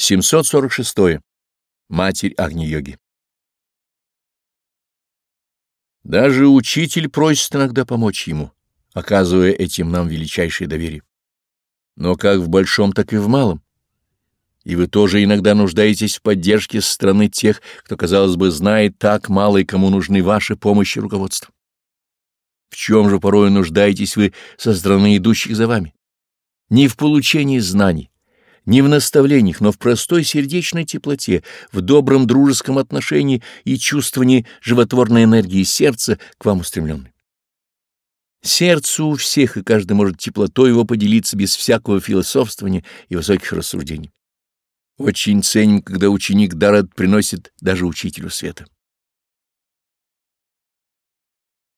746. Матерь Агни-йоги Даже учитель просит иногда помочь ему, оказывая этим нам величайшее доверие. Но как в большом, так и в малом. И вы тоже иногда нуждаетесь в поддержке со стороны тех, кто, казалось бы, знает так мало и кому нужны ваши помощи и руководство. В чем же порой нуждаетесь вы со стороны идущих за вами? Не в получении знаний, не в наставлениях, но в простой сердечной теплоте, в добром дружеском отношении и чувствовании животворной энергии сердца к вам устремленной. Сердце у всех, и каждый может теплотой его поделиться без всякого философствования и высоких рассуждений. Очень ценим, когда ученик дар приносит даже учителю света.